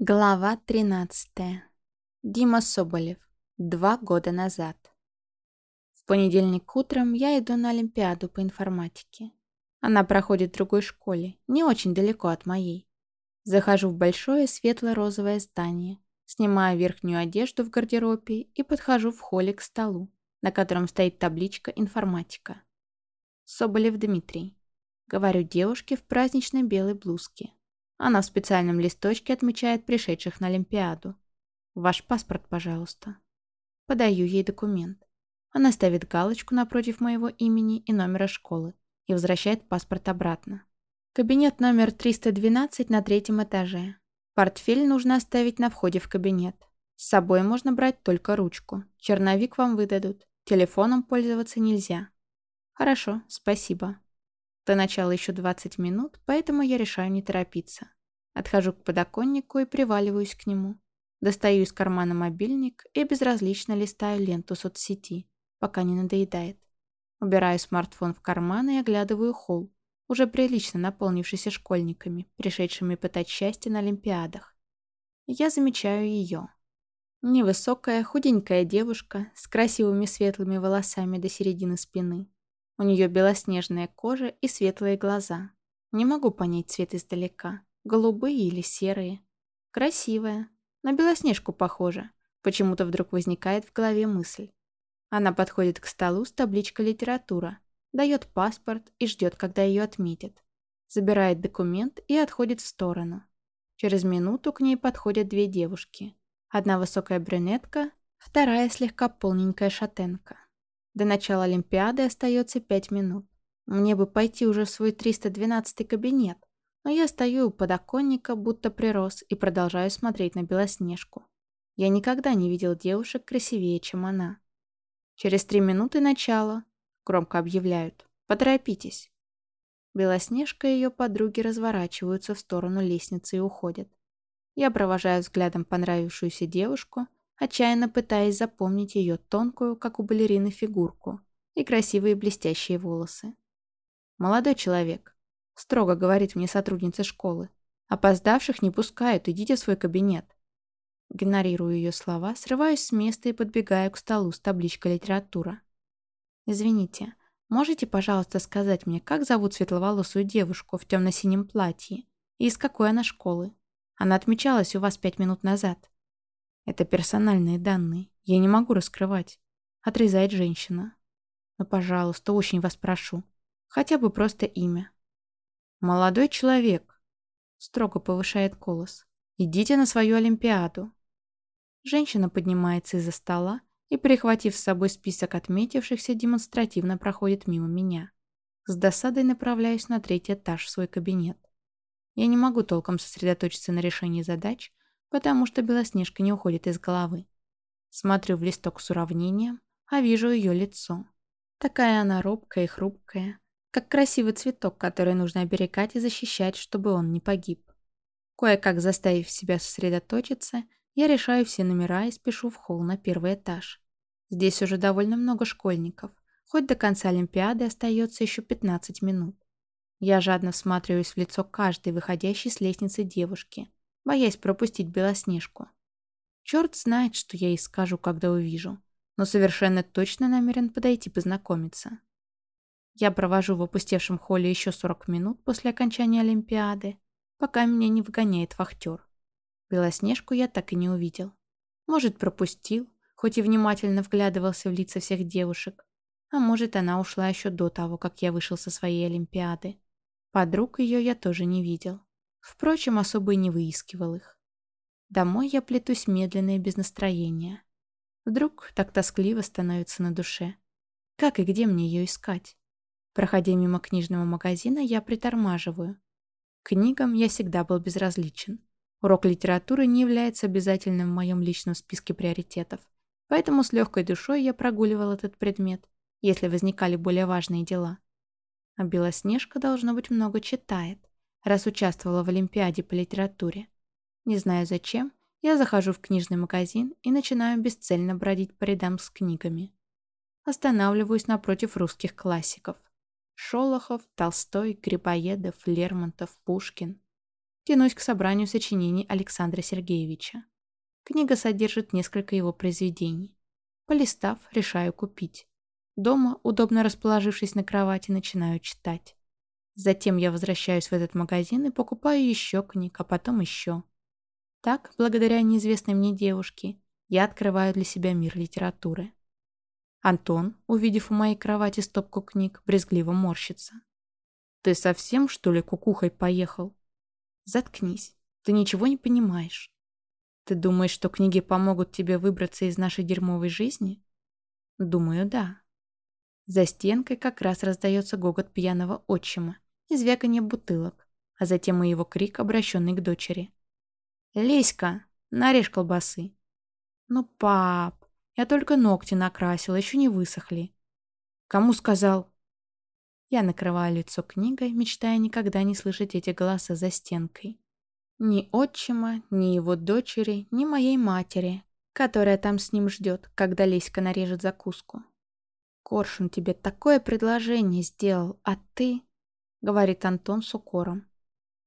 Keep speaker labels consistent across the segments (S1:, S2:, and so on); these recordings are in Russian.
S1: Глава 13. Дима Соболев. Два года назад. В понедельник утром я иду на Олимпиаду по информатике. Она проходит в другой школе, не очень далеко от моей. Захожу в большое светло-розовое здание, снимаю верхнюю одежду в гардеробе и подхожу в холле к столу, на котором стоит табличка «Информатика». Соболев Дмитрий. Говорю девушке в праздничной белой блузке. Она в специальном листочке отмечает пришедших на Олимпиаду. «Ваш паспорт, пожалуйста». Подаю ей документ. Она ставит галочку напротив моего имени и номера школы и возвращает паспорт обратно. Кабинет номер 312 на третьем этаже. Портфель нужно оставить на входе в кабинет. С собой можно брать только ручку. Черновик вам выдадут. Телефоном пользоваться нельзя. Хорошо, спасибо. До начала еще 20 минут, поэтому я решаю не торопиться. Отхожу к подоконнику и приваливаюсь к нему. Достаю из кармана мобильник и безразлично листаю ленту соцсети, пока не надоедает. Убираю смартфон в карман и оглядываю холл, уже прилично наполнившийся школьниками, пришедшими пытать счастье на Олимпиадах. Я замечаю ее. Невысокая, худенькая девушка с красивыми светлыми волосами до середины спины. У нее белоснежная кожа и светлые глаза. Не могу понять цвет издалека. Голубые или серые. Красивая. На белоснежку похожа. Почему-то вдруг возникает в голове мысль. Она подходит к столу с табличкой «Литература», дает паспорт и ждет, когда ее отметят. Забирает документ и отходит в сторону. Через минуту к ней подходят две девушки. Одна высокая брюнетка, вторая слегка полненькая шатенка. До начала Олимпиады остается пять минут. Мне бы пойти уже в свой 312 кабинет, но я стою у подоконника, будто прирос, и продолжаю смотреть на Белоснежку. Я никогда не видел девушек красивее, чем она. Через три минуты начала, громко объявляют, поторопитесь. Белоснежка и ее подруги разворачиваются в сторону лестницы и уходят. Я провожаю взглядом понравившуюся девушку, отчаянно пытаясь запомнить ее тонкую, как у балерины, фигурку и красивые блестящие волосы. «Молодой человек», — строго говорит мне сотрудница школы, «опоздавших не пускают, идите в свой кабинет». Игнорирую ее слова, срываюсь с места и подбегаю к столу с табличкой «Литература». «Извините, можете, пожалуйста, сказать мне, как зовут светловолосую девушку в темно-синем платье и из какой она школы? Она отмечалась у вас пять минут назад». Это персональные данные. Я не могу раскрывать. Отрезает женщина. Но, пожалуйста, очень вас прошу. Хотя бы просто имя. Молодой человек. Строго повышает голос. Идите на свою Олимпиаду. Женщина поднимается из-за стола и, прихватив с собой список отметившихся, демонстративно проходит мимо меня. С досадой направляюсь на третий этаж в свой кабинет. Я не могу толком сосредоточиться на решении задач, потому что Белоснежка не уходит из головы. Смотрю в листок с уравнением, а вижу ее лицо. Такая она робкая и хрупкая, как красивый цветок, который нужно оберегать и защищать, чтобы он не погиб. Кое-как заставив себя сосредоточиться, я решаю все номера и спешу в холл на первый этаж. Здесь уже довольно много школьников, хоть до конца Олимпиады остается еще 15 минут. Я жадно всматриваюсь в лицо каждой выходящей с лестницы девушки, боясь пропустить Белоснежку. Черт знает, что я ей скажу, когда увижу, но совершенно точно намерен подойти познакомиться. Я провожу в опустевшем холле еще 40 минут после окончания Олимпиады, пока меня не выгоняет вахтер. Белоснежку я так и не увидел. Может, пропустил, хоть и внимательно вглядывался в лица всех девушек, а может, она ушла еще до того, как я вышел со своей Олимпиады. Подруг ее я тоже не видел. Впрочем, особо и не выискивал их. Домой я плетусь медленно и без настроения. Вдруг так тоскливо становится на душе. Как и где мне ее искать? Проходя мимо книжного магазина, я притормаживаю. книгам я всегда был безразличен. Урок литературы не является обязательным в моем личном списке приоритетов. Поэтому с легкой душой я прогуливал этот предмет, если возникали более важные дела. А Белоснежка, должно быть, много читает раз участвовала в Олимпиаде по литературе. Не знаю зачем, я захожу в книжный магазин и начинаю бесцельно бродить по рядам с книгами. Останавливаюсь напротив русских классиков. Шолохов, Толстой, Грибоедов, Лермонтов, Пушкин. тянусь к собранию сочинений Александра Сергеевича. Книга содержит несколько его произведений. Полистав, решаю купить. Дома, удобно расположившись на кровати, начинаю читать. Затем я возвращаюсь в этот магазин и покупаю еще книг, а потом еще. Так, благодаря неизвестной мне девушке, я открываю для себя мир литературы. Антон, увидев у моей кровати стопку книг, брезгливо морщится. «Ты совсем, что ли, кукухой поехал?» «Заткнись. Ты ничего не понимаешь. Ты думаешь, что книги помогут тебе выбраться из нашей дерьмовой жизни?» «Думаю, да». За стенкой как раз раздается гогот пьяного отчима и звяканье бутылок, а затем и его крик, обращенный к дочери. «Леська, нарежь колбасы!» «Ну, пап, я только ногти накрасила, еще не высохли». «Кому сказал?» Я накрываю лицо книгой, мечтая никогда не слышать эти голоса за стенкой. Ни отчима, ни его дочери, ни моей матери, которая там с ним ждет, когда Леська нарежет закуску. «Коршун тебе такое предложение сделал, а ты...» — говорит Антон с укором.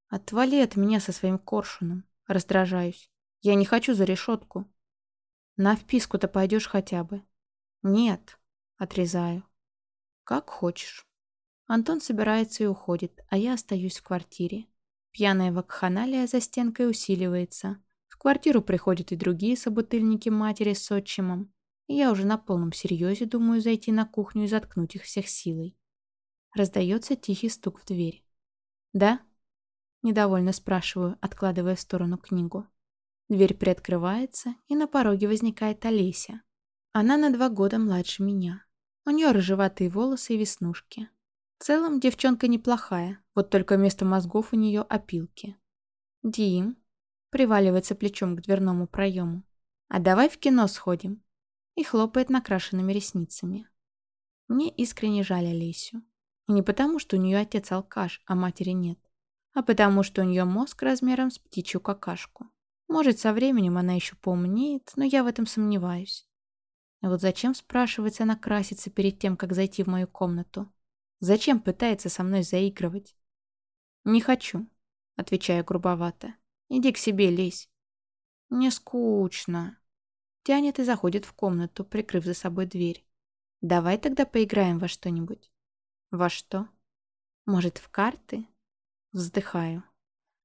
S1: «Отвали от меня со своим коршуном. Раздражаюсь. Я не хочу за решетку. На вписку-то пойдешь хотя бы. Нет. Отрезаю. Как хочешь. Антон собирается и уходит, а я остаюсь в квартире. Пьяная вакханалия за стенкой усиливается. В квартиру приходят и другие собутыльники матери с отчимом. Я уже на полном серьезе думаю зайти на кухню и заткнуть их всех силой. Раздается тихий стук в дверь. «Да?» Недовольно спрашиваю, откладывая в сторону книгу. Дверь приоткрывается, и на пороге возникает Олеся. Она на два года младше меня. У нее рыжеватые волосы и веснушки. В целом девчонка неплохая, вот только вместо мозгов у нее опилки. «Дим», приваливается плечом к дверному проему, «а давай в кино сходим», и хлопает накрашенными ресницами. Мне искренне жаль Олесю. И не потому, что у нее отец алкаш, а матери нет а потому что у нее мозг размером с птичью какашку. Может, со временем она еще поумнеет, но я в этом сомневаюсь. А вот зачем, спрашивается, она красится перед тем, как зайти в мою комнату? Зачем пытается со мной заигрывать? «Не хочу», — отвечаю грубовато. «Иди к себе, лезь». «Мне скучно». Тянет и заходит в комнату, прикрыв за собой дверь. «Давай тогда поиграем во что-нибудь». «Во что?» «Может, в карты?» Вздыхаю.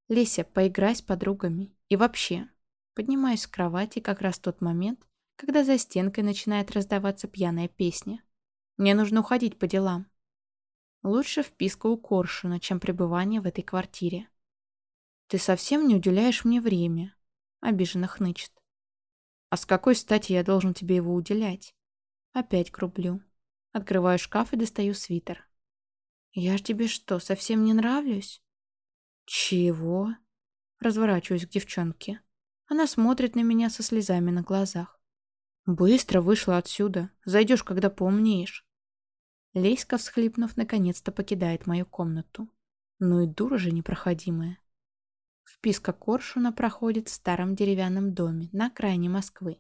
S1: Леся, поиграй с подругами. И вообще. Поднимаюсь с кровати как раз в тот момент, когда за стенкой начинает раздаваться пьяная песня. Мне нужно уходить по делам. Лучше вписка у Коршуна, чем пребывание в этой квартире. Ты совсем не уделяешь мне время. Обиженно хнычет. А с какой стати я должен тебе его уделять? Опять грублю. Открываю шкаф и достаю свитер. Я ж тебе что, совсем не нравлюсь? «Чего?» Разворачиваюсь к девчонке. Она смотрит на меня со слезами на глазах. «Быстро вышла отсюда. Зайдешь, когда поумнеешь». Лейска, всхлипнув, наконец-то покидает мою комнату. Ну и дура же непроходимая. Вписка Коршуна проходит в старом деревянном доме на окраине Москвы.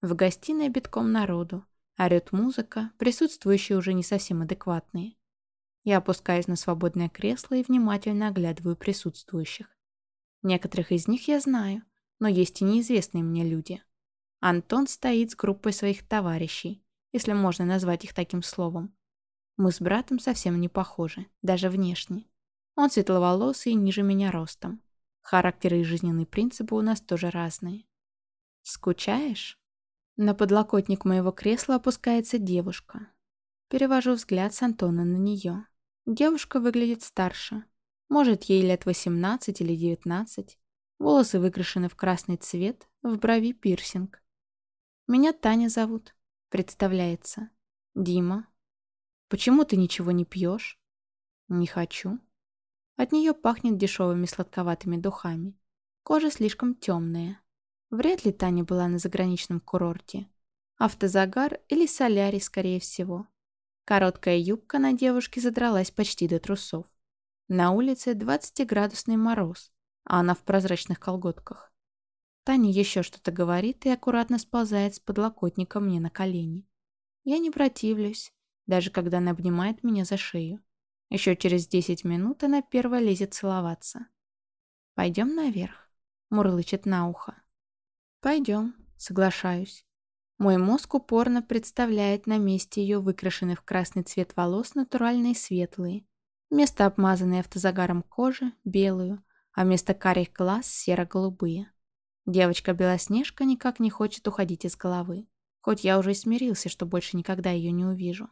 S1: В гостиной битком народу. Орет музыка, присутствующие уже не совсем адекватные. Я опускаюсь на свободное кресло и внимательно оглядываю присутствующих. Некоторых из них я знаю, но есть и неизвестные мне люди. Антон стоит с группой своих товарищей, если можно назвать их таким словом. Мы с братом совсем не похожи, даже внешне. Он светловолосый и ниже меня ростом. Характеры и жизненные принципы у нас тоже разные. «Скучаешь?» На подлокотник моего кресла опускается девушка. Перевожу взгляд с Антона на нее. Девушка выглядит старше. Может, ей лет 18 или 19. Волосы выкрашены в красный цвет, в брови пирсинг. «Меня Таня зовут», — представляется. «Дима». «Почему ты ничего не пьешь?» «Не хочу». От нее пахнет дешевыми сладковатыми духами. Кожа слишком темная. Вряд ли Таня была на заграничном курорте. Автозагар или солярий, скорее всего. Короткая юбка на девушке задралась почти до трусов. На улице 20-градусный мороз, а она в прозрачных колготках. Таня еще что-то говорит и аккуратно сползает с подлокотника мне на колени. Я не противлюсь, даже когда она обнимает меня за шею. Еще через 10 минут она первая лезет целоваться. «Пойдем наверх», — мурлычет на ухо. «Пойдем», — соглашаюсь. Мой мозг упорно представляет на месте ее выкрашенных в красный цвет волос натуральные светлые, вместо обмазанной автозагаром кожи — белую, а вместо карих глаз — серо-голубые. Девочка-белоснежка никак не хочет уходить из головы, хоть я уже и смирился, что больше никогда ее не увижу.